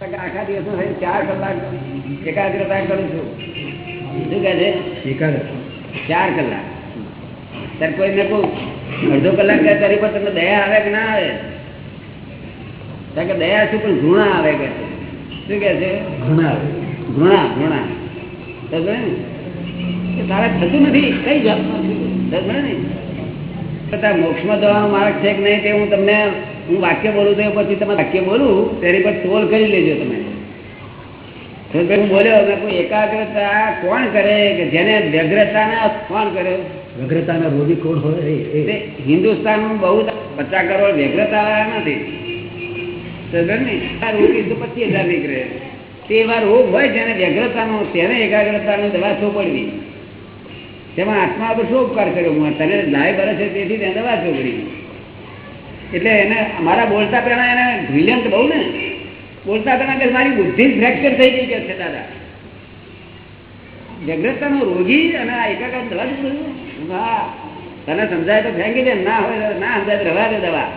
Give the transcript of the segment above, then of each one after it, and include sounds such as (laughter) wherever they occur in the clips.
આખા દિવસ ચાર કલાક એકાગ્રતા કરું છું. શું કહે છે? ચાર કલાક. ત્યારે કોઈ ને કહું અડધો કલાક તારી પર તમને દયા આવે કે ના આવે? કારણ કે દયા શું પણ ઘૃણા આવે કે શું કે છે? ઘૃણા ઘૃણા ઘૃણા. સમજે ને? તારે થતું નથી. કઈ જવાબ? નથી ને? છતાં મોક્ષમાં જવાનો માર્ગ છે કે નહીં તે હું તમને હું વાક્ય બોલું તો પછી તમે વાક્ય બોલું તેની પર ટોલ કરી લેજો તમે. પછી હું બોલ્યો કોઈ એકાગ્રતા કોણ કરે? કે જેને વ્યગ્રતા કોણ કરે વ્યગ્રતાના રોગી કોણ હોય? હિન્દુસ્તાનમાં બહુ પચાસ કરોડ વ્યગ્રતા નથી. રોગી તો પચીસ હજાર નીકળે. તે એવા રોગ હોય જેને વ્યગ્રતાનો તેને એકાગ્રતાની દવા ચોપડવી તેમાં આત્મા પર શું ઉપકાર કર્યો? હું તને લાય બરે છે તેથી તેને દવા ચોપડી એટલે એને મારા બોલતા પહેલા એને બ્રિલિયન્ટ બહુ ને? બોલતા પહેલા કે મારી બુદ્ધિ ફ્રેક્ચર થઈ ગઈ કે છે દાદા? વ્યગ્રતાનો રોગી અને આ એકાકાર દવા જ તને સમજાય તો ફેંકી દે ના હોય ના સમજાય રવા દે દવા.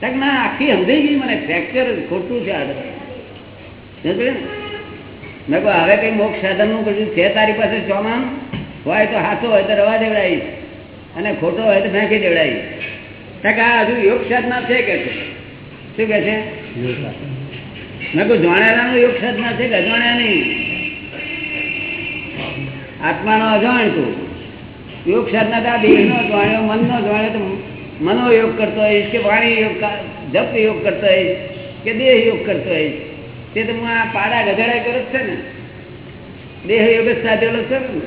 તક ના, આખી સમજાઈ ગઈ મને ફ્રેક્ચર ખોટું છે આ દવા મેં કહું, હવે કઈ મોક્ષ સાધનનું કશું છે તારી પાસે ચોમાન હોય તો હાથો હોય તો રવા દેવડાવીશ. અને ખોટો હોય તો ફેંકી દેવડાવીશ. હજુ યોગ સાધના છે કે છે? શું કે છે? મેં કહું જાણેલાનું યોગ સાધના છે કે અજાણ્યા નહીં આત્માનો અજાણ તું યોગ સાધના તો આ દેહનો જાણ્યો મનનો જાણ્યો તો મનો યોગ કરતો હોઈશ કે વાણી યોગ જપ યોગ કરતો હોઈશ કે દેહ યોગ કરતો હોઈશ? તે તો હું આ પાડા ગધેડા કરો છે ને. દેહ યોગ જ સાધેલો છે ને.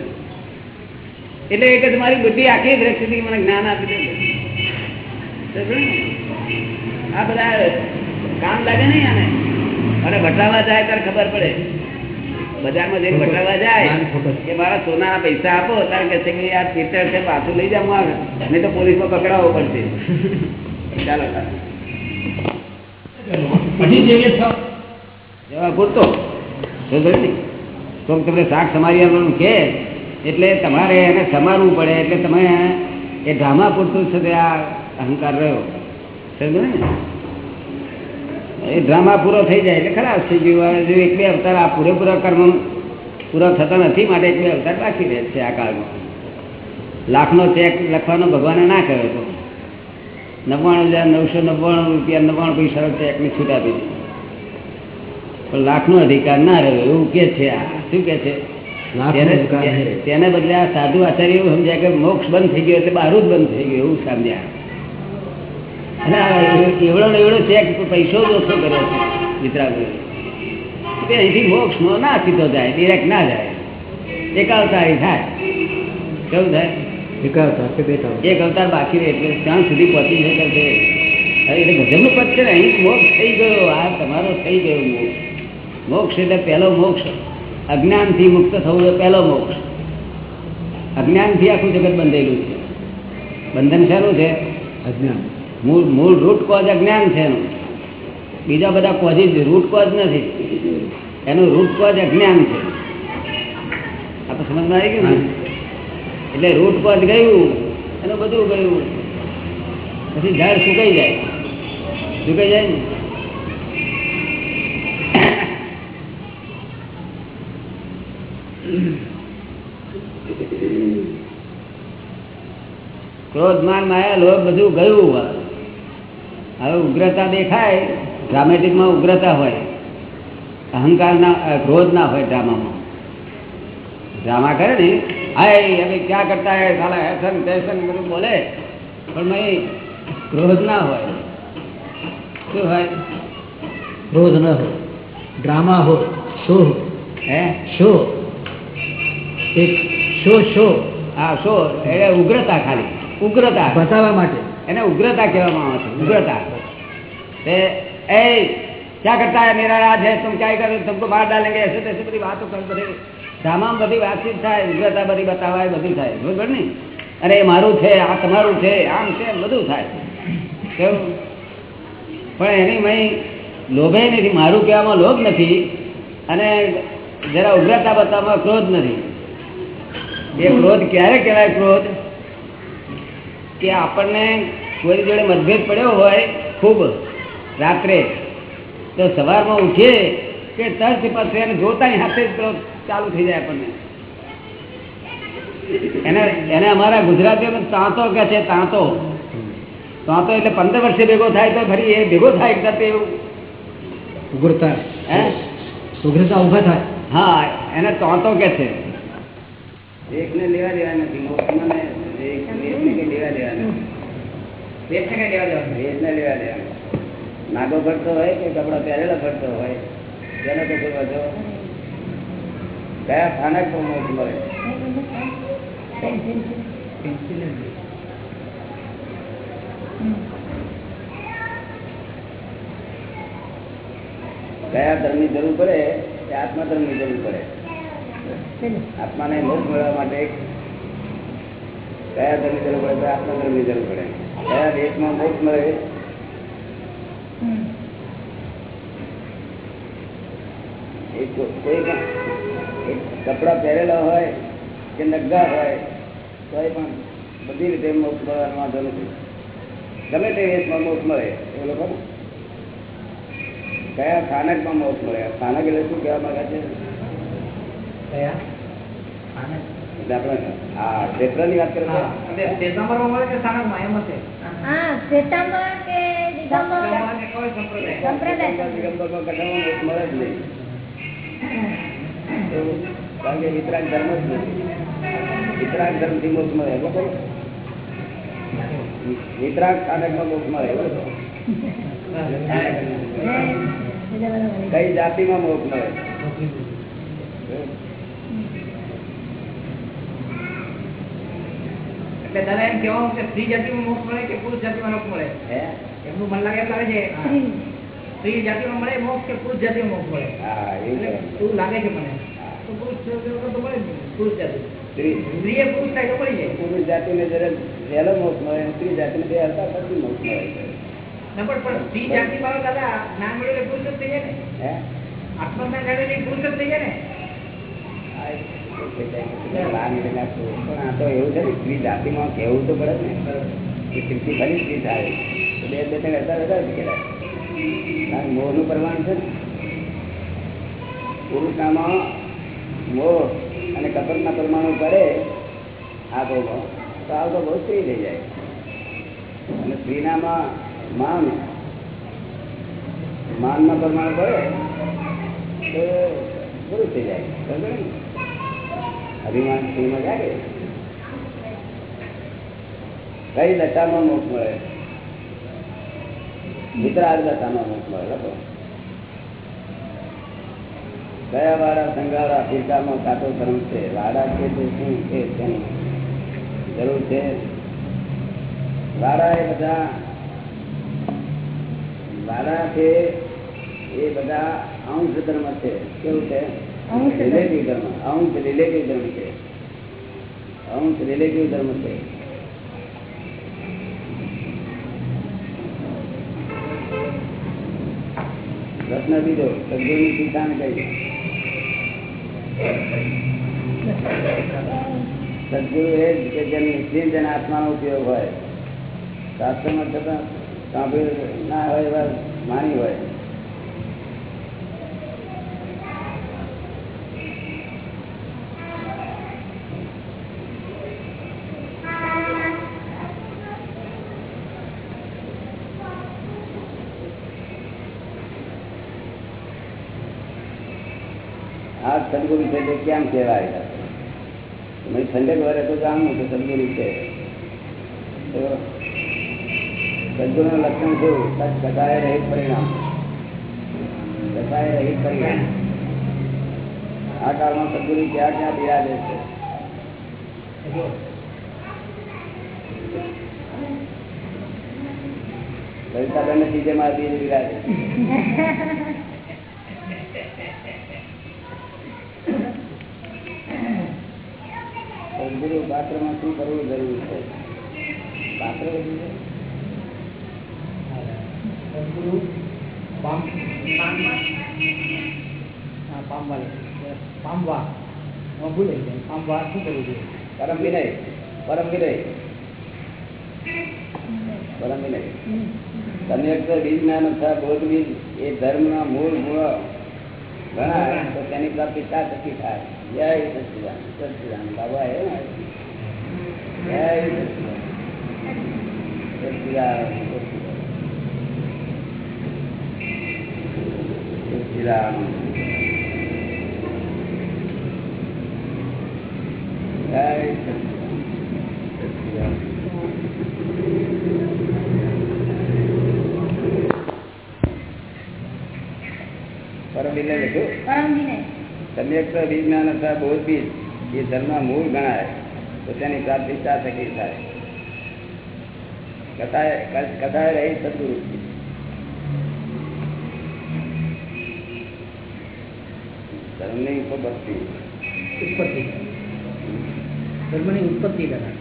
એટલે એક જ મારી બુદ્ધિ આખી દ્રષ્ટિથી મને જ્ઞાન આપી દે ને? આ બધા કામ લાગે નહીં આને. અને બતાવવા જાય ત્યારે ખબર પડે. બજારમાં જઈને બતાવવા જાય. કે મારા સોનાના પૈસા આપો ત્યારે કે છે કે આ પિત્તળ છે પાછું લઈ જાવ આવે નહીં તો પોલીસમાં પકડાવવો પડશે. ચાલો પછી જવા પૂરતો. તો તમને શાક સમારી આપવાનું કે એટલે તમારે એને સમારવું પડે એટલે તમે એ ડ્રામા પૂરતું છે આ અહંકાર રહ્યો. સમજો ને? એ ડ્રામા પૂરો થઈ જાય એટલે ખરાબ થઈ ગયું. જો એક બે અવતાર આ પૂરેપૂરા કર્મ પૂરા થતા નથી માટે એક બે અવતાર બાકી રહે છે આ કાળમાં. લાખનો ચેક લખવાનો ભગવાને ના કર્યો તો. નવ્વાણું હજાર નવસો નવ્વાણું રૂપિયા નવ્વાણું પૈસાનો ચેકની છૂટ આપી દીધી. પણ લાખનો અધિકાર ના રહ્યો એવું કે છે આ. શું કે છે? તેને બદલે આ સાધુ આચાર્ય એવું સમજ્યા કે મોક્ષ બંધ થઈ ગયો એટલે બહારું જ બંધ થઈ ગયું એવું સમજ્યા. એવડો ને એવડો છે પૈસો જ ઓછો કર્યો છે મિત્રાગુએ. તે અહીંથી મોક્ષમાં ના સીધો જાય ડિરેક્ટ ના જાય. એકાવતારી થાય. કેવું થાય? એકાવતા કે બે એક અવતાર બાકી રહે એટલે ત્યાં સુધી પહોંચી શકે છે એટલે ગજબનું પદ છે ને અહીં મોક્ષ થઈ ગયો. આ તમારો થઈ ગયો મોક્ષ. મોક્ષ એટલે પહેલો મોક્ષ. અજ્ઞાનથી મુક્ત થવું એ પહેલો મોક્ષ. અજ્ઞાનથી આખું જગત બંધેલું છે. બંધન શાનું છે? અજ્ઞાન. મૂળ મૂળ રૂટ કોઝ અજ્ઞાન છે એનું. બીજા બધા કોઝિસ રૂટ કોઝ નથી. એનું રૂટ કોઝ અજ્ઞાન છે. આપણે સમજમાં આવી ગયું એટલે રૂટ કોઝ ગયું, એનું બધું ગયું. પછી ઝાડ સુકાઈ જાય. સુકાઈ જાય ને? ક્રોધ માન માયા, લોભ બધું ગયું. હવે ઉગ્રતા દેખાય ડ્રામેટિકમાં ઉગ્રતા હોય. અહંકાર ના ક્રોધ ના હોય ડ્રામામાં. ડ્રામા કરે ને હાય હવે ક્યાં કરતા હે? સાલા હેસન ટેસન બધું બોલે. પણ ભાઈ ક્રોધ ના હોય. શું હોય? ક્રોધ ન હોય. ડ્રામા હોય. શો હે? શો. એક શો શો. હા શો. એટલે ઉગ્રતા ખાલી. ઉગ્રતા. બતાવવા માટે. એને ઉગ્રતા કહેવામાં આવે છે. ઉગ્રતા. क्या करता है मेरा राज है तुम क्या ही करो तुमको मार डालेंगे ऐसे तैसे બધી વાતો કર બધી ધામામાં બધી વાતચીત થાય ઉગ્રતા બધી બતાવાય બધું થાય બરોબર ને અરે એ મારું છે આ તમારું છે આમ છે એમ બધું થાય કેવું પણ એની મય લોભે નથી મારું કહેવામાં લોભ નથી અને જરા ઉગ્રતા બતાવવામાં ક્રોધ નથી એ ક્રોધ ક્યારે કહેવાય ક્રોધ કે આપણને કોઈ જોડે મતભેદ પડ્યો હોય ખૂબ રાત્રે તો સવારમાં ઉઠીએ કે તરત પછી એને જોતાની હાથે જ ચાલુ થઈ જાય આપણને. એને એને અમારા ગુજરાતીઓમાં તાંતો કે છે તાંતો. તાંતો એટલે પંદર વર્ષે ભેગો થાય તો ફરી એ ભેગો થાય એક જાતે એવું. ઉઘરતા હે? ઉઘરતા ઊભા થાય. હા એને તાંતો કે છે. એકને લેવા દેવા નથી મોક્ષમાં લેવા દેવા નથી. લેવા દેવા નથી. લેવા દેવા. નાગો ભરતો હોય કે કપડો પહેરેલો ભરતો હોય? તેનો કશો વધો કયા સ્થાનક મોક્ષ મળે કયા ધર્મની જરૂર પડે તે આત્મા ધર્મની જરૂર પડે? આત્માને મોક્ષ મેળવવા માટે કયા ધર્મની જરૂર પડે તો આત્મધર્મની જરૂર પડે. કયા દેશમાં મોક્ષ મળે કોઈ પણ કપડા પહેરેલા હોય કે નગ્ગા હોય તો એ પણ બધી રીતે મોક્ષ મળવાનો વાંધો નથી ગમે તે વેશમાં મોક્ષ મળે એ લોકો કયા સ્થાનકમાં મોક્ષ મળે સ્થાનક એટલે શું કહેવા માંગે છે કયા એટલે આપણે આ ક્ષેત્રની વાત કરીએ હા. એટલે મળે કે સાણંદમાં? એમ હશે. હા શ્વેતાંબર કે દિગંબર શ્વેતાંબર કે કોઈ સંપ્રદાય. સંપ્રદાય દિગંબરમાં કટામાં મોક્ષ મળે જ નહીં. કારણ કે વિતરાગ ધર્મ જ નથી. વિતરાગ ધર્મથી મોક્ષ મળે બરોબર? વિતરાગ સ્થાનકમાં મોક્ષ મળે બરોબર? કઈ જાતિમાં મોક્ષ મળે? એટલે દાદા એમ કેવાનું કે સ્ત્રી જાતિમાં મોક્ષ મળે કે પુરુષ જાતિમાં મોક્ષ મળે? હે? એમનું મન લાગે એમ લાગે છે. સ્ત્રી જાતિમાં મળે મોક્ષ કે પુરુષ જાતિમાં મોક્ષ મળે? એવું લાગે છે મને. તો પુરુષ તો મળે પુરુષ જાતિ. સ્ત્રી. સ્ત્રીએ પુરુષ થાય તો મળી જાય. પુરુષ જાતિને જયારે વહેલો મોક્ષ મળે સ્ત્રી જાતિને બે હરતા પછી મોક્ષ મળે. ના પણ પણ સ્ત્રી જાતિમાં દાદા ના મળે પુરુષ જ થઈ જાય ને. હે? આત્મજ્ઞાન જાણે પુરુષ જ થઈ જાય ને. સ્ત્રી જાતિમાં કહેવું તો પડે ને. કે સ્ત્રીથી સ્ત્રી થાય. બે બે ત્રણ હજાર હજાર કહેવાયનું પ્રમાણ છે પુરુષામાં મોહ અને કપટના પરમાણુ પડે આ બહુ તો આ તો બહુ સ્ત્રી થઈ જાય. અને સ્ત્રીનામાં માન. માનના પરમાણુ પડે તો પુરુષ થઈ જાય. સમજો અભિમાન સ્ત્રીમાં જાગે. કઈ લતામાં મોખ મળે? કયા વાળા સંગાળા ફિરકામાં કાટો ધર્મ છે. વાડા છે તે શું છે તેની જરૂર છે. વાડા એ બધા વાડા છે એ બધા અંશ ધર્મ છે. કેવું છે? અંશ. રિલેટિવ ધર્મ. અંશ રિલેટિવ ધર્મ છે. અંશ રિલેટિવ ધર્મ છે. પ્રશ્ન બીજો સદગુરુની ટીકા ને કઈ સદગુરુ એ જ કે જેમ નિશ્ચિત જેના આત્માનો ઉપયોગ હોય. શાસ્ત્રમાં છતાં સાંભળ્યું ના હોય એવા માની હોય. સદગુરુ છે તે કેમ કહેવાય મેં ઠંડક વરે તો જાણવું કે સદગુરુ છે તો સદગુરુનું લક્ષણ શું સત કટાય રહિત પરિણામ કટાય રહિત પરિણામ આ કાળમાં સદગુરુ ક્યાં ક્યાં બિરાજે છે લલિતાબેન બીજે માં બીજે બિરાજે પાત્રમાં શું કરવું જરૂરી છે? પાત્ર પામવા. પામવા ભૂલે પામવા શું કરવું જોઈએ? પરમ વિનય. પરમ વિનય. પરમ વિનય. સમ્યક બીજ જ્ઞાન અથવા બોધ બીજ એ ધર્મના મૂળ મૂળ ગણાય તો તેની પ્રાપ્તિ થકી થાય જય સચિદાન સચિદાન. બાબા એ ને જય સચિદાન સચિદાન સચિદાન જય સચિદાન સચિદાન પરમબીરને લખ્યું પરમજીને સમ્યક વિજ્ઞાન અથવા બોધ બીજ એ ધર્મ મૂળ ગણાય. તો તેની પ્રાપ્તિ ચા થકી થાય. કથાએ કથાએ રહી સદગુરુ ધર્મની ઉપભક્તિ ઉત્પત્તિ. ધર્મની ઉત્પત્તિ કરાય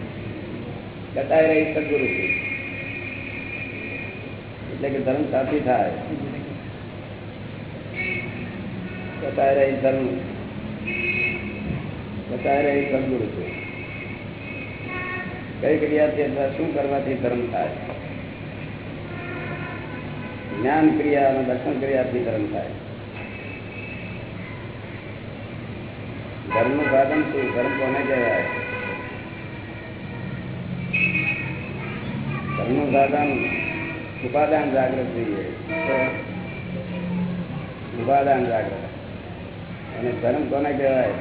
કથાએ રહી સદગુરુ એટલે કે ધર્મ સાથી થાય. કથાએ રહી ધર્મ. કથાએ રહી સદગુરુ છે કઈ ક્રિયાથી અથવા શું કરવાથી ધર્મ થાય? જ્ઞાન ક્રિયા અને દર્શન ક્રિયાથી ધર્મ થાય. ધર્મનું સાધન શું? ધર્મ કોને કહેવાય? ધર્મનું સાધન ઉપાદાન જાગૃત જોઈએ ઉપાદાન જાગૃત. અને ધર્મ કોને કહેવાય?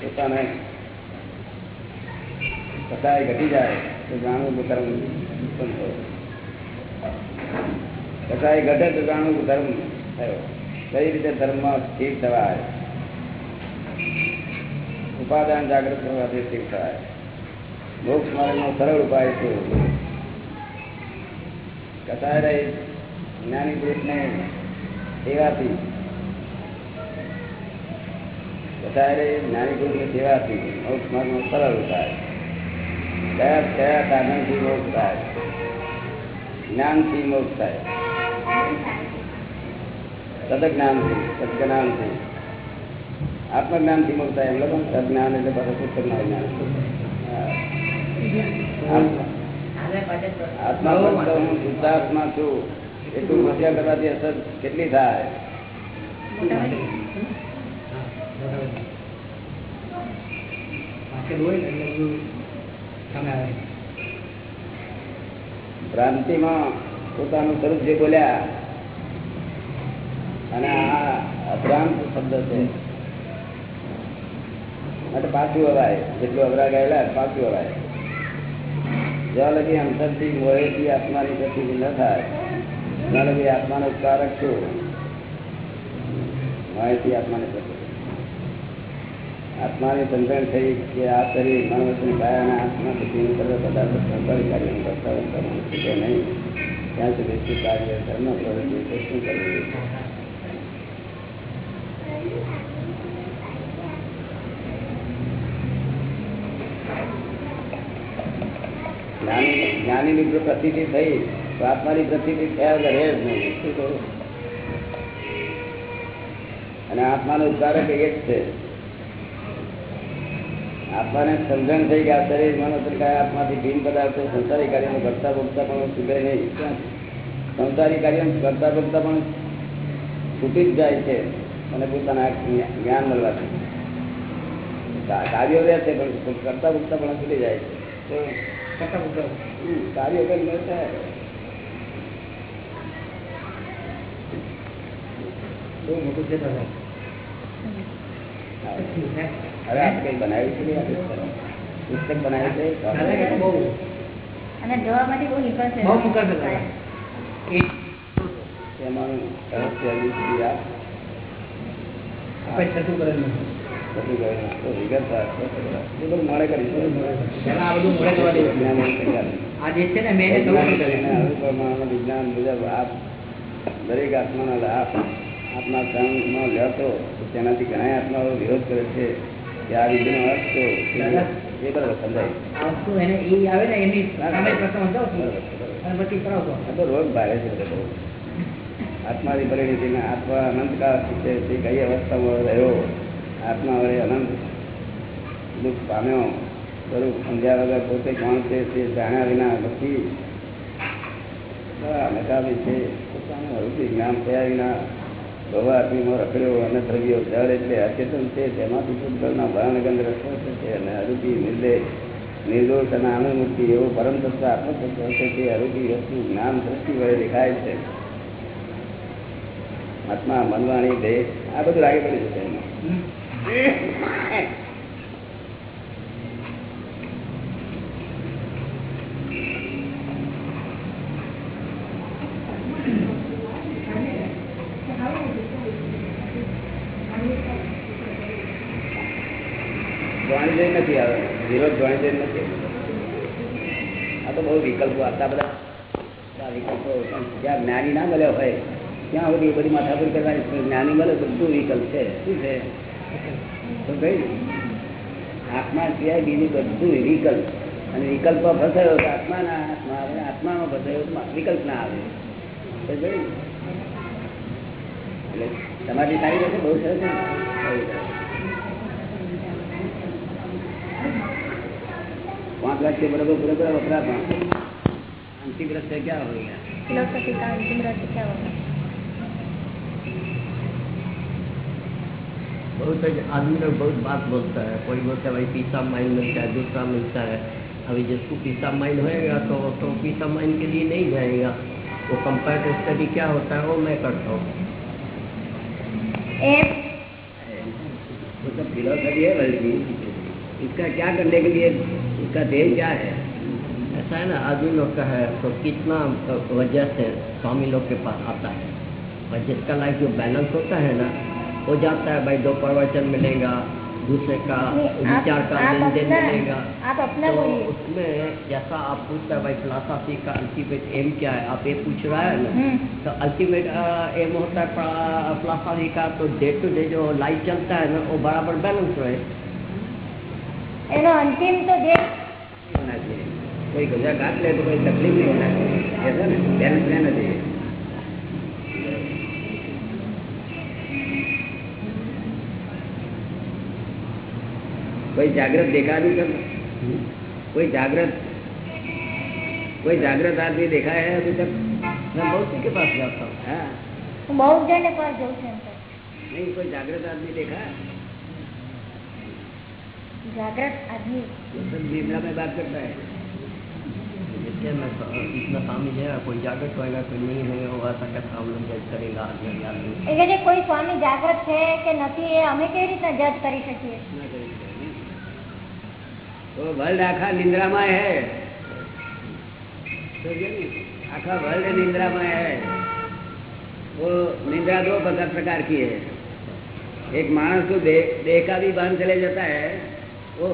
પોતાને કટાય ઘટી જાય તો જાણવું કે ધર્મ ઉત્પન્ન થયો કટાય ઘટે તો જાણવું કે ધર્મ થયો કઈ રીતે ધર્મમાં સ્થિર થવાય ઉપાદાન જાગૃત કરવાથી સ્થિર થવાય મોક્ષ માર્ગનો સરળ ઉપાય છે કટાય રહી જ્ઞાની પુરુષને સેવાથી કટાય રહી જ્ઞાની પુરુષની સેવાથી મોક્ષ માર્ગનો સરળ ઉપાય કયા કયા સાધનથી મોક્ષ થાય. જ્ઞાનથી મોક્ષ થાય. સદજ્ઞાનથી સદજ્ઞાનથી. આત્મજ્ઞાનથી મોક્ષ થાય એમ લોકો સદજ્ઞાન એટલે બધા પુસ્તકના જ્ઞાન. આત્મા- હું શુદ્ધાત્મા છું. એટલું મધ્ય કરવાથી અસર કેટલી થાય? હોય ને એટલે બધું સામે આવે ભ્રાંતિમાં પોતાનું સ્વરૂપ જે બોલ્યા, અને આ અભ્રાંત શબ્દ છે. માટે પાછું અવાય, જેટલું અવરા ગયેલા પાછું અવાય. જ્યાં લગી અંતરથી મોહેથી આત્માની પ્રતિ ન થાય, ત્યાં લગી આત્માનો ઉપકારક છું. મોહેથી આત્માની પ્રતિ આત્માની સમજણ થઈ કે આ શરીર મનવચન કાયાના આત્મા બુદ્ધિનું નહીં, ત્યાં સુધી શું કાર્ય ધર્મ પ્રવૃત્તિ શું કરવું જ્ઞાની, જ્ઞાનીની જો પ્રતિતિ થઈ, તો આત્માની પ્રતિતિ થયા વગર રહે જ નહીં, શું કહું અને આત્માનો ઉદ્ધારક એક છે. આત્માને સમજણ થઈ કે આ શરીર મનો કાય આત્માથી ભીન પદાર્થો સંસારી કાર્યમાં કરતા ભોગતા પણ સુધે નહીં. સંસારી કાર્ય કરતા ભોગતા પણ છૂટી જ જાય છે અને પોતાના જ્ઞાન મળવાથી. કાર્યો રહે છે પણ કરતા ભોગતા પણ છૂટી જાય છે. કાર્યો કઈ ન થાય બહુ મોટું છે. હવે આપણે કઈ બનાવ્યું છે પુસ્તક બનાવ્યું છે એમાં દરેક આત્માના લાભ આત્મા કામમાં લેતો તો તેનાથી ઘણા આત્માઓ વિરોધ કરે છે. કે આ વિધિનો અર્થ તો એ બરાબર સમજાય. ને રોગ ભારે છે બધો આત્માની પરિણતિને આત્મા અનંતકાળ છે કઈ અવસ્થામાં રહ્યો? આત્મા વડે અનંત દુઃખ પામ્યો. સ્વરૂપ સમજ્યા વગર પોતે કોણ છે તે જાણ્યા વિના પછી નકામી છે. પોતાનું હરુથી જ્ઞાન થયા વિના નિર્દોષ અને આનંદમૂર્તિ એવો પરમ તત્વ આત્મતત્વ છે તે હરુથી વસ્તુ જ્ઞાન દ્રષ્ટિ વડે દેખાય છે. આત્મા મનવાણી, દેહ, આ બધું લાગે પડ્યું છે એમાં. જઈ નથી આવે. વિરોધ જઈ નથી. આ તો બહુ વિકલ્પો આટલા બધા. વિકલ્પો જ્યાં જ્ઞાની ના મળ્યા હોય, ત્યાં સુધી બધી માથાપુર કરવાની. જ્ઞાની મળે બધું વિકલ્પ છે? શું છે? તો કઈ આત્મા સિવાય બીજું બધું વિકલ્પ. અને વિકલ્પ ફસાયો તો આત્માના, આત્મા આવે આત્મામાં ફસાયો વિકલ્પ ના આવે. તો એટલે તમારી રહેશે બહુ સરસ पाँच लाख के बराबर क्या हो गया? फिलोसफी का अंतिम रस क्या होगा बहुत आदमी लोग बहुत बात बोलता है। कोई बोलता है भाई पीसा माइंड मिलता है दूसरा मिलता है। अभी जिसको पीसा माइंड होएगा तो तो पीसा माइंड के लिए नहीं जाएगा। वो कंपेरेटिव स्टडी क्या होता है वो मैं करता हूँ। सब फिलोसफी है इसका क्या करने के लिए इसका ध्येय क्या है? ऐसा है ना आदमी लोग का है तो कितना वजह से स्वामी लोग के पास आता है। और जिसका लाइफ जो बैलेंस होता है ना वो जाता है भाई दो प्रवचन मिलेगा दूसरे का विचार का आप लेन देन अपना मिलेगा। आप अपना तो उसमें जैसा आप पूछते हैं भाई फिलोसफी का अल्टीमेट एम क्या है? आप ये पूछ रहा है ना हम्म। तो अल्टीमेट एम होता है फिलोसफी का तो डे टू डे जो लाइफ चलता है ना वो बराबर बैलेंस रहे। એનો અંતિમ તો જે કોઈ ગજા કાટ લે તો કોઈ તકલીફ નહીં હોના ને બેલેન્સ લેના જોઈએ કોઈ જાગ્રત દેખાડું તમે કોઈ જાગ્રત કોઈ જાગ્રત આદમી દેખાય અભી તક? મેં બહુ સીધે પાસ જાતા હા. બહુ જાગ્રત આદમી દેખાય? सब निद्रा में बात करता है जैसे मैं इतना स्वामी है कोई जागृत होएगा कोई नहीं होगा वो ऐसा कैसा हम लोग जज करेगा आदमी आदमी એ કે જે કોઈ સ્વામી જાગ્રત છે કે નથી એ અમે કેવી રીતના જજ કરી શકીએ તો વર્લ્ડ આખા નિંદ્રામાં है समझे नहीं? आखा वर्ल्ड निंद्रा में है वो निंद्रा दो प्रकार प्रकार की है एक मानस को दे, देह का भी बांध चले जाता है वो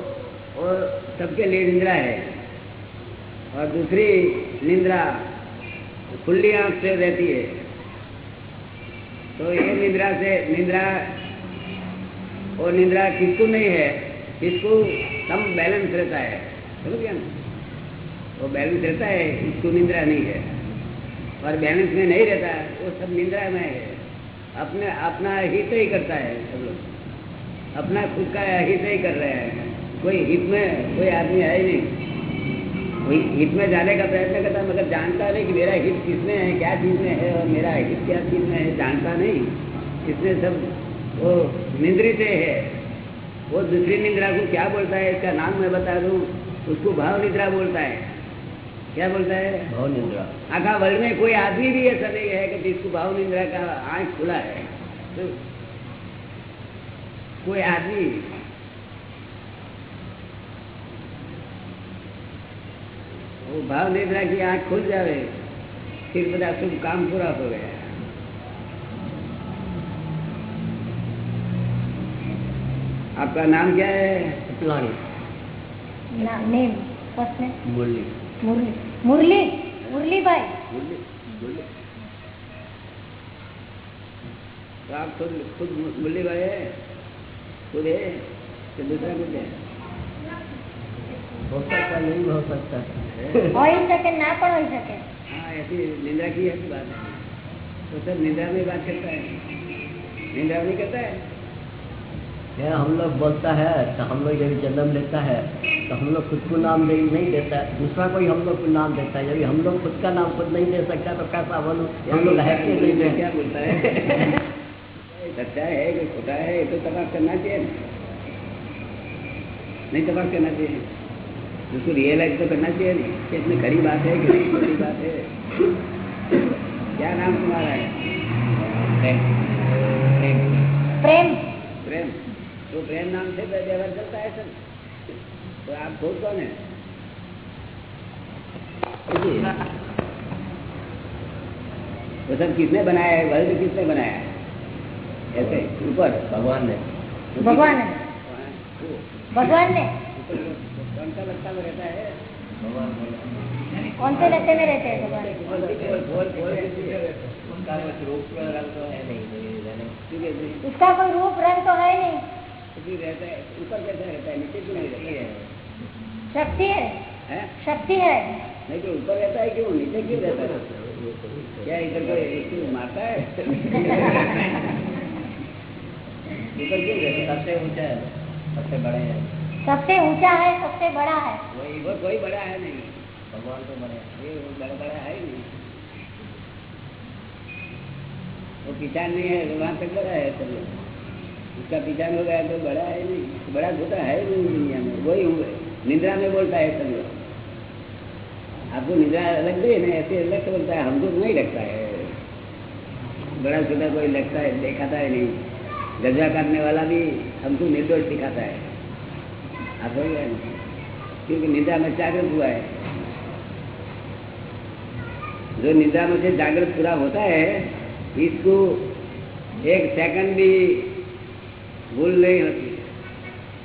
वो सबके लिए निंद्रा है। और दूसरी निंद्रा खुली आँख से रहती है। तो ये निंद्रा से, निंद्रा और निंद्रा किसको नहीं है, किसको कम बैलेंस रहता है। समझ गया वो बैलेंस रहता है, इसको निंद्रा नहीं है। और बैलेंस में नहीं रहता, वो सब निंद्रा में है। अपने, अपना हित ही करता है सब लोग। अपना खुद का हित ही कर रहे हैं। कोई हित में कोई आदमी है ही नहीं। कोई हित में जाने का प्रयत्न करता है मगर जानता नहीं कि मेरा हित किसमें है क्या चीज़ में है और मेरा हित क्या चीज़ में है जानता नहीं। इसमें सब वो निंद्रित है। वो दूसरी निंद्रा को क्या बोलता है इसका नाम मैं बता दूँ उसको भाव निद्रा बोलता है। क्या बोलता है? भाव निंद्रा। आखा वर्ल्ड में कोई आदमी भी ऐसा नहीं है कि जिसको भाव निंद्रा का आँख खुला है। तो कोई आदमी वो भाव निद्रा की आँख खुल जावे फिर बता शुभ काम पूरा हो गया। आपका नाम क्या है? प्लानी name first name Murali. Murali. Murali? Murali भाई। मुरली मुरली। तो आप खुद खुद मुरली भाई तो है? खुद है? कि दूसरा मुझे हो सकता नहीं हो सकता। (laughs) હોઈ શકે ના પણ હોઈ શકે हाँ ऐसी निंदा की ऐसी बात है तो सब निंदा में बात करता है निंदा नहीं करता है ये हम लोग बोलता है तो हम लोग जब जन्म लेता है तो हम लोग खुद को नाम नहीं नहीं देता है दूसरा कोई हम लोग को नाम देता है जब हम लोग खुद का नाम खुद नहीं दे सकता तो कैसा बोलूँ हम लोग है कि नहीं क्या है बोलता है सच्चा है कि खोटा है ये तो तपास करना चाहिए ना। नहीं तपास करना चाहिए उसको रियलाइज तो करना चाहिए नहीं कि इसमें खड़ी बात है कि नहीं खड़ी बात है क्या नाम तुम्हारा है प्रेम प्रेम प्रेम प्रेम तो प्रेम नाम से व्यवहार चलता है सर तो आप खुद कौन है वो सब किसने बनाया है वर्ल्ड किसने बनाया है ऐसे ऊपर भगवान ने भगवान ने भगवान ने कौन सा लगता में रहता है? कौन से में रहते हैं भगवान? बोल बोल बोल ऐसी। उसका तो है कोई कोई रूप रंग तो है नहीं। रहता है ऊपर कैसा रहता है नीचे क्यों नहीं रहता है शक्ति है। शक्ति है। नहीं तो ऊपर रहता है क्यों नीचे क्यों रहता है क्या इधर को क्यों मारता (laughs) है ऊपर क्यों रहता है। सबसे ऊँचा है सबसे बड़े हैं। सबसे ऊँचा है, सबसे बड़ा है। वही, वो कोई बड़ा है नहीं। भगवान तो बड़े हैं। ये वो बड़ा बड़ा है नहीं। वो पहचान नहीं है, भगवान तक बड़ा है सब उसका पहचान हो गया तो बड़ा है नहीं। बड़ा छोटा है नहीं दुनिया में। वही हूँ निद्रा में बोलता है सब लोग। आपको निद्रा अलग गई ना ऐसे अलग बोलता है। हमको नहीं लगता है। बड़ा छोटा कोई लगता है, देखाता है नहीं। गजा काटने वाला भी हमको निर्दोष दिखाता है। आप हो गया ना? क्योंकि निद्रा में जागृत हुआ है जो निद्रा में से जागृत पूरा होता है इसको एक सेकंड भी भूल नहीं होती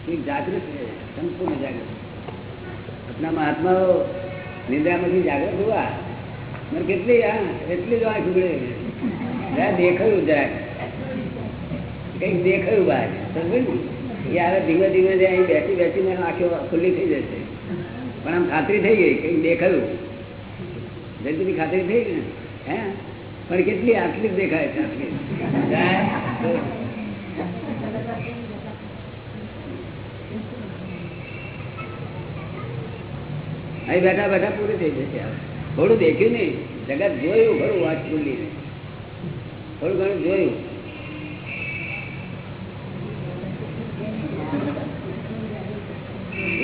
कि जागृत है संपूर्ण जागृत अपना महात्मा निद्रा में जागृत हुआ મને કેટલી હા એટલી જ આંખ ઉગડે જરા દેખાયું જરાક કંઈક દેખાયું બહાર સમજે ને હવે ધીમે ધીમે અહીં બેસી બેસીને આંખો ખુલ્લી થઈ જશે. પણ આમ ખાતરી થઈ ગઈ કઈ દેખાયું. જલ્દી ખાતરી થઈ ગઈ ને? હે? પણ કેટલી આટલી દેખાય છે અહીં બેઠા બેઠા પૂરી થઈ જશે. થોડું દેખ્યું નહીં. જગત જોયું ખરું, વાત ખુલ્લી. થોડું ઘણું જોયું.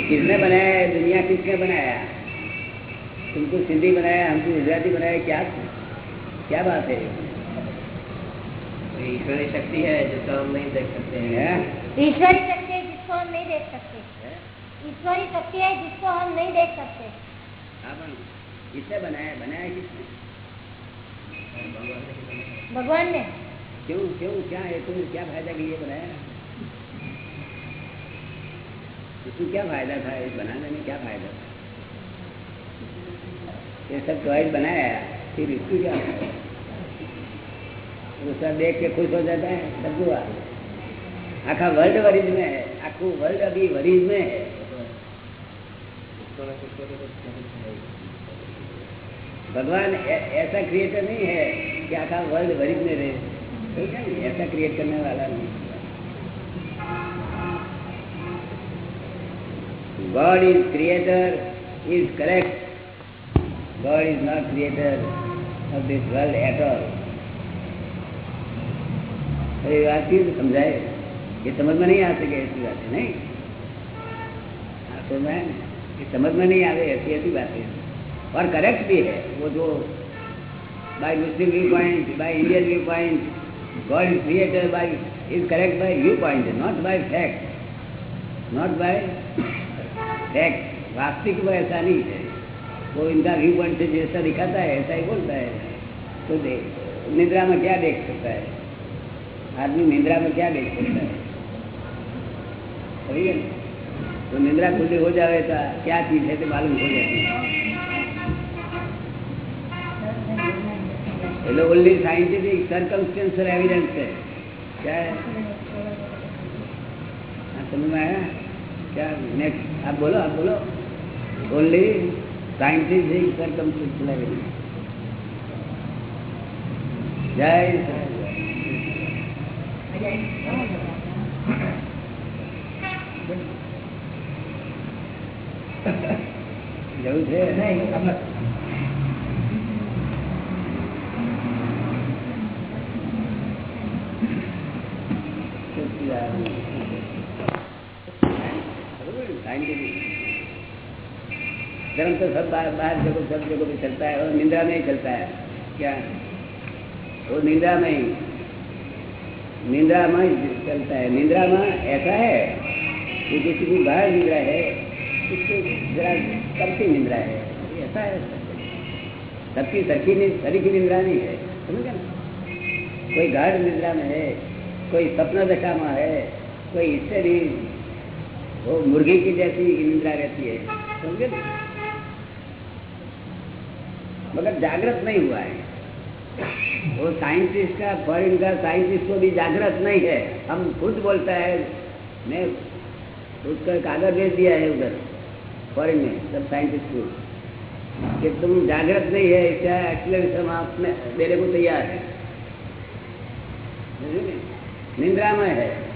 किसने बनाया है? दुनिया किसने बनाया तुमको सिंधी बनाया हमको गुजराती बनाया क्या क्या बात है? ईश्वरी शक्ति है जिसको हम नहीं देख सकते हैं। हैं? ईश्वरी शक्ति है जिसको हम नहीं देख सकते। ईश्वरी शक्ति है जिसको हम नहीं देख सकते। किसने बनाया? बनाया किसने? भगवान ने। क्यों क्यों क्या है? तुम क्या फ़ायदा के लिए बनाया? इसमें क्या फ़ायदा था? बनाने में क्या फ़ायदा था? ये सब टॉयज बनाया, फिर इसको क्या उसका देख के खुश हो जाता है सब हुआ। आखा वर्ल्ड वरीज में है, आखू वर्ल्ड अभी वरीज में है। तो। भगवान ऐसा क्रिएटर नहीं है कि आखा वर्ल्ड वरीज में रहे। ऐसा क्रिएट करने वाला नहीं। God is creator is correct. God is not creator of this world at all. तो ये बात क्यों समझाए ये समझ में नहीं आ सके ऐसी बात है नहीं हाँ, तो मैं ये समझ में नहीं आवे ऐसी ऐसी बातें और करेक्ट भी है वो जो by Muslim view point by Indian view point God is creator by is correct by view point not by fact वास्तविक में ऐसा नहीं है। वो इनका व्यू पॉइंट से जैसा दिखाता है, ऐसा ही बोलता है। तो देख निद्रा में क्या देख सकता है? आदमी निद्रा में क्या देख सकता है? है तो निंद्रा खुली हो जाए तो क्या चीज़ है तो मालूम हो जाती है। એટલે ઓનલી સાયન્ટિફિક સર્કમસ્ટેન્શિયલ એવિડન્સ છે क्या है, हाँ, समझ में आया? નેક્સ્ટ બોલો બોલો ઓનલી સાયન્ટિફિક સર્કમસ્ટિક્યુલારિટી જય જવું છે નહીં धर्म तो सब बाहर बाहर जगह सब जगह पे चलता है और निंदा नहीं चलता है। क्या? वो निंदा नहीं निंद्रा में चलता है। निंद्रा में ऐसा है कि किसी की बाहर निंद्रा है उसको जरा कम निंद्रा है। ऐसा है। सबकी सखी नहीं सभी की निंद्रा नहीं है। समझ ना? कोई गाढ़ निंद्रा में है, कोई सपना दशा में है, कोई इससे नहीं वो मुर्गी की जैसी निंद्रा रहती है, समझे? मगर जागृत नहीं हुआ है। वो साइंटिस्ट का फॉरेन का साइंटिस्ट को भी जागृत नहीं है। हम खुद बोलता है, मैं उसका कागज़ भेज दिया है उधर फॉरेन में, सब साइंटिस्ट को। कि तुम जागृत नहीं है क्या एक्सप्लेनेशन आप देने को तैयार है। निंद्रा में है।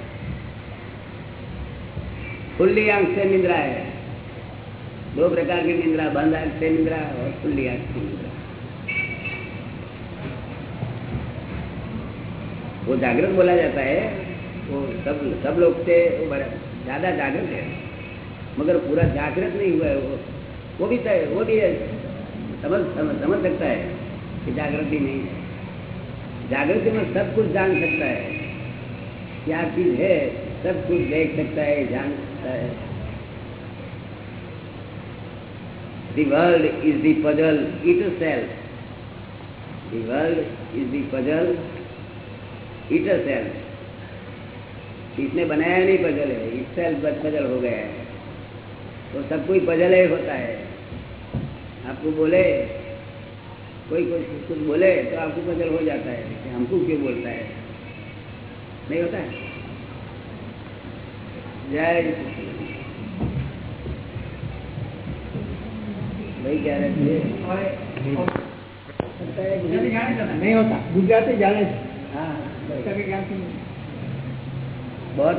खुली आँख से निंद्रा है। दो प्रकार की निंद्रा बंद आँख से निंद्रा और खुली आँख वो जागृत बोला जाता है वो सब सब लोग से ज़्यादा जागृत है। मगर पूरा जागृत नहीं हुआ है वो। वो भी तय वो भी है, समझ समझ समझ सकता है कि जागृति नहीं है। जागृति में सब कुछ जान सकता है। क्या चीज़ है सब कुछ देख सकता है जान है। The world is the puzzle itself. The world is the puzzle itself. इसने बनाया नहीं पजल है बस पजल हो गया है। तो सब कोई पजल ही होता है। आपको बोले, कोई कुछ कुछ बोले तो आपको पजल हो जाता है। हमको क्यों बोलता है? नहीं होता है? જય બહુ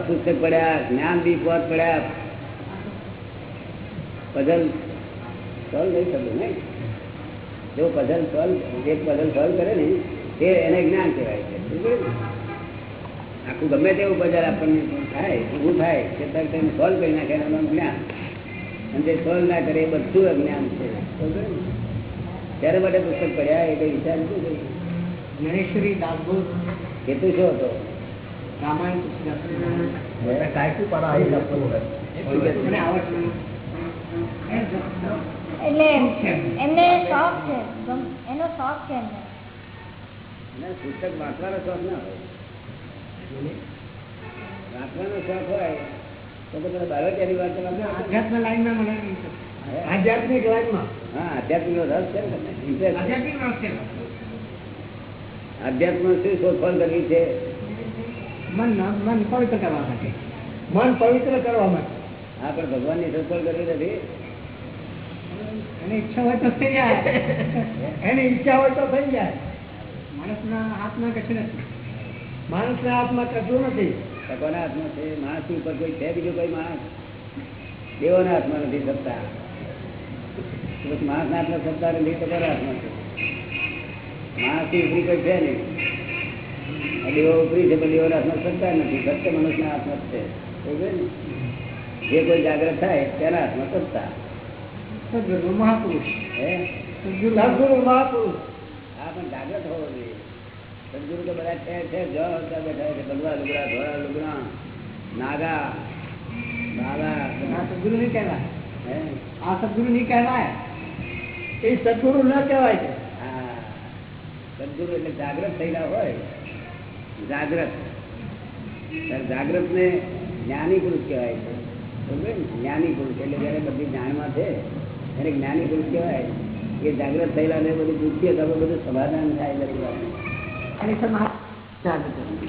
પુસ્તક પડ્યા જ્ઞાન બી બહુ પડ્યા. પઝલ સોલ્વ નહીં થતું નહીં? જો પઝલ સોલ્વ એક પઝલ સોલ્વ કરે ને તે એને જ્ઞાન કહેવાય છે. આખું ગમે તેવું બજાર આપણને થાય ઊભું થાય તે તરત એને સોલ્વ કરી નાખે એનું જ્ઞાન. અને જે સોલ્વ ના કરે એ બધું અજ્ઞાન છે. ત્યારે માટે પુસ્તક પડ્યા એ કઈ વિચાર શું કર્યું? જ્ઞાનેશ્વરી દાસબોધ હેતુ શું હતો રામાયણ પુસ્તક વાંચવાનો શોખ ના હોય. વાંચવાનો શોખ હોય તો તમે બાળકિયાની વાત આધ્યાત્મ લાઈનમાં મને આધ્યાત્મિક લાઈનમાં? હા આધ્યાત્મિક રસ છે ને છે. આધ્યાત્મિક રસ છે. અધ્યાત્મ શું શોધખોળ કરવી છે? મન મન પવિત્ર કરવા માટે. મન પવિત્ર કરવા માટે. હા પણ ભગવાનની શોધખોળ કરવી નથી. એની ઈચ્છા હોય તો થઈ જાય. (laughs) એની ઈચ્છા હોય તો થઈ જાય. માણસના હાથમાં કશું નથી. માણસના હાથમાં કશું નથી. ભગવાનના હાથમાં છે માણસની ઉપર કોઈ છે બીજો કોઈ માણસ? દેવોના હાથમાં નથી સત્તા. માણસના હાથમાં સત્તા નથી તો કોના હાથમાં છે? માણસની ઉપરી કોઈ છે નહીં. દેવો ઉપરી છે પણ દેવોના હાથમાં સત્તા નથી. સત્ય મનુષ્યના હાથમાં છે ને? જે કોઈ જાગ્રત થાય તેના હાથમાં સત્તા. સદગુરુ મહાપુરુષ. હે? સદગુરુ મહાપુરુષ. હા પણ જાગ્રત હોવો જોઈએ. સદગુરુ તો બધા ઠેર ઠેર જવા બેઠા છે બગલા લુગડા ધોળા લુગડા નાગા નાગા આ. સદગુરુ નહીં કહેવાય. હે? આ સદગુરુ નહીં કહેવાય. એ સદગુરુ ન કહેવાય છે. હા. સદગુરુ એટલે જાગ્રત થયેલા હોય. જાગ્રત જાગ્રત ને જ્ઞાની પુરુષ કહેવાય છે. જ્ઞાની પુરુષ એટલે જયારે બધી જાણમાં છે એને જ્ઞાની પુરુષ કહેવાય. એ જાગ્રત થયેલા ને બધું દુઃખી બધું સમાધાન થાય બધી વાત અને સમાજ ચાલુ કરે